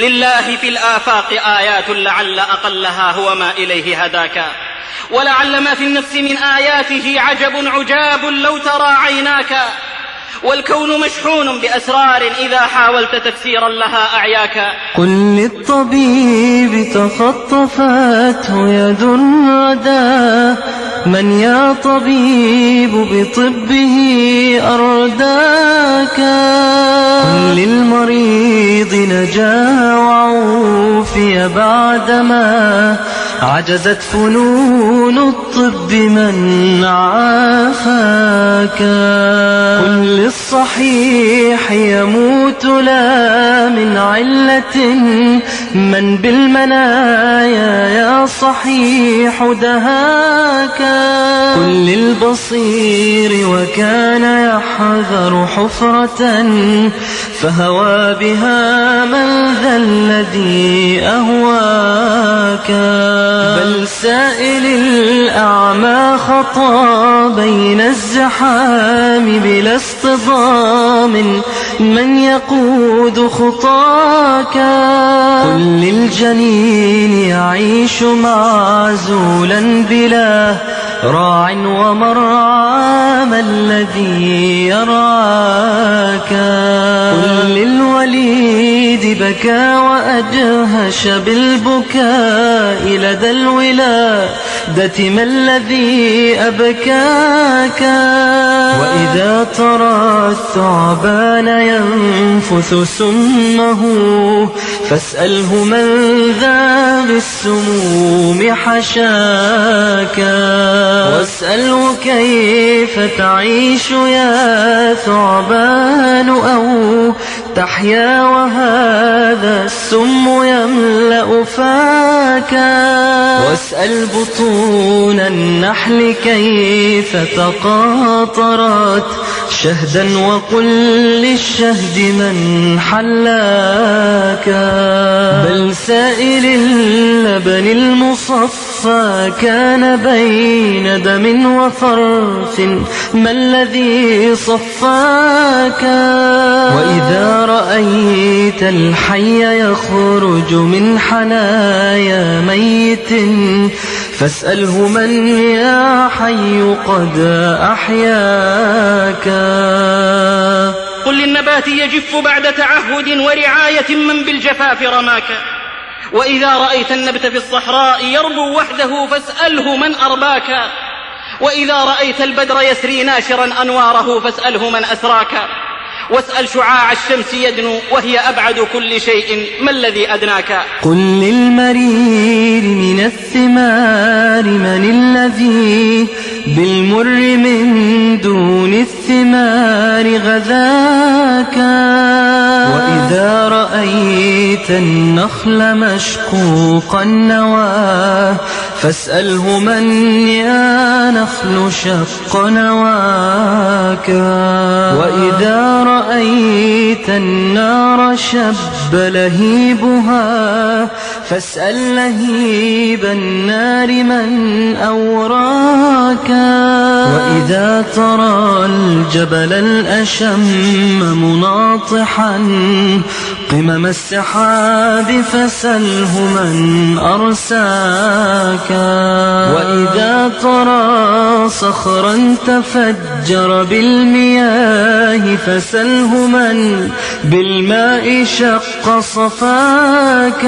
لله في الآفاق آيات لعل أقلها هو ما إليه هداك. ولعل ما في النفس من آياته عجب عجاب لو ترى عيناك. والكون مشحون بأسرار إذا حاولت تفسيرا لها أعياك. قل للطبيب تخطفته يد ردى من يا طبيب بطبه أرداك؟ نجا وعوفي بعدما عجزت فنون الطب من عافاك. للصحيح يموت لا من علة. من بالمنايا يا صحيح دهاك. قل للبصير وكان يحذر حفرة. فهوى بها من ذا الذي أهواك. بل سائل الأعمى خطى بين الزحام بلا اصطدام من يقود خطاك قل للجنين يعيش معزولا بلا راع ومرعى ما الذي يرعاك قل للوليد بكى وأدهش بالبكاء لدى الولادة ما الذي أبكاك؟ وإذا ترى الثعبان ينفث سمه فاسأله من ذا بالسموم حشاك. واسأله كيف تعيش يا ثعبان أو تحيا وهذا السم يملأ فاك. واسأل بطون النحل كيف تقاطرت. شهدا وقل للشهد من حلاك. بل سائل اللبن المصفى كان بين دم وفرث ما الذي صفاك؟ وإذا رأيت الحي يخرج من حنايا ميت فاسأله من يا حي قد أحياك؟ قل للنبات يجف بعد تعهد ورعاية من بالجفاف رماك. وإذا رأيت النبت في الصحراء يربو وحده فاسأله من أرباك. وإذا رأيت البدر يسري ناشرا أنواره فاسأله من أسراك. واسأل شعاع الشمس يدنو وهي أبعد كل شيء ما الذي أدناك؟ قل للمرير من الثمار من الذي بالمر من دون الثمار غذاك. وإذا رأيت النخل مشقوق النوى فاسأله من يا نخل شق نواك. وإذا رأيت النار شب لهيبها فاسأل لهيب النار من أوراك. وإذا ترى الجبل الأشم مناطحا قمم السحاب فسله من أرساك. وإذا ترى صخرا تفجر بالمياه فسله من بالماء شق صفاك.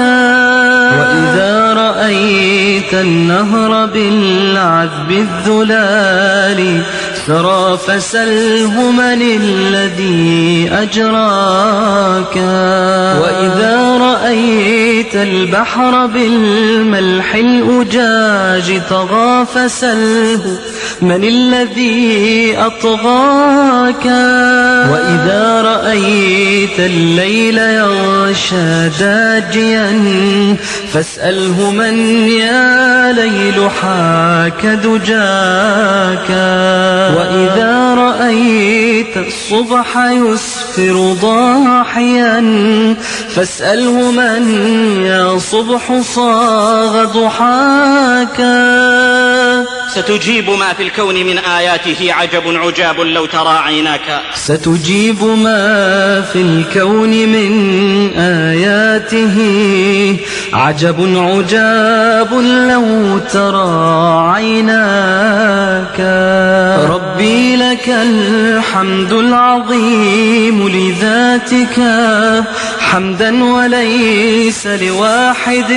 وإذا رأيت النهر بالعذب الذلال سرى فسله من الذي أجراك. وإذا رأيت البحر بالملح الأجاج طغى فسله من الذي أطغاك؟ وإذا رأيت الليل يغشى داجيا فاسأله من يا ليل حاك دجاك؟ وإذا رأيت الصبح يسفر ضاحيا فاسأله من يا صبح صاغ ضحاك؟ ستجيب ما في الكون من آياته. عجب عجاب لو ترى عيناك. ستجيب ما في الكون من آياته. عجب عجاب لو ترى عيناك. ربي لك الحمد العظيم لذاتك. حمدا وليس لواحد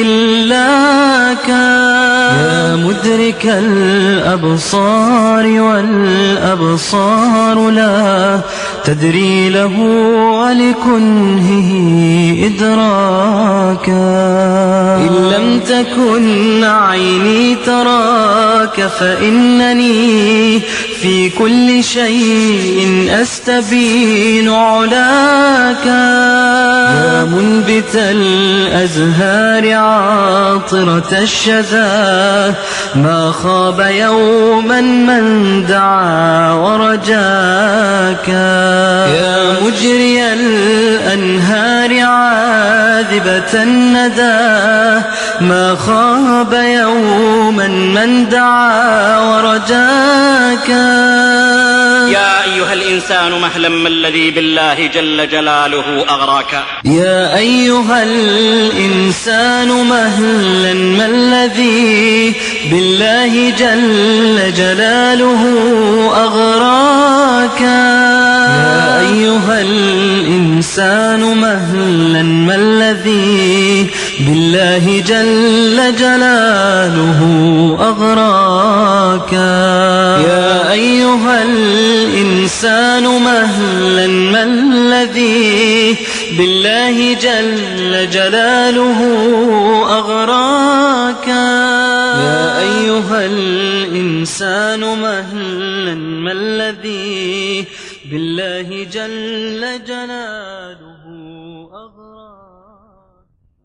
إلاك يا مدرك الأبصار والأبصار لا تدري له ولكنهه إدراكا إن لم تكن عيني تراك فإنني في كل شيء أستبين علاك. يا منبت الأزهار عاطرة الشذا. ما خاب يوما من دعا ورجاك. يا مجري الأنهار عاذبة الندى. ما خاب يوما من دعا ورجاك. يا أيها الإنسان مهلا ما الذي بالله جل جلاله أغراك. يا أيها الإنسان مهلا ما الذي بالله جل جلاله أغراك. يا أيها الإنسان مهلا ما الذي بالله جل جلاله أغراك. يا أيها الإنسان مهلا ما الذي بالله جل جلاله أغراك. يا أيها الإنسان مهلا ما الذي بالله جل جلاله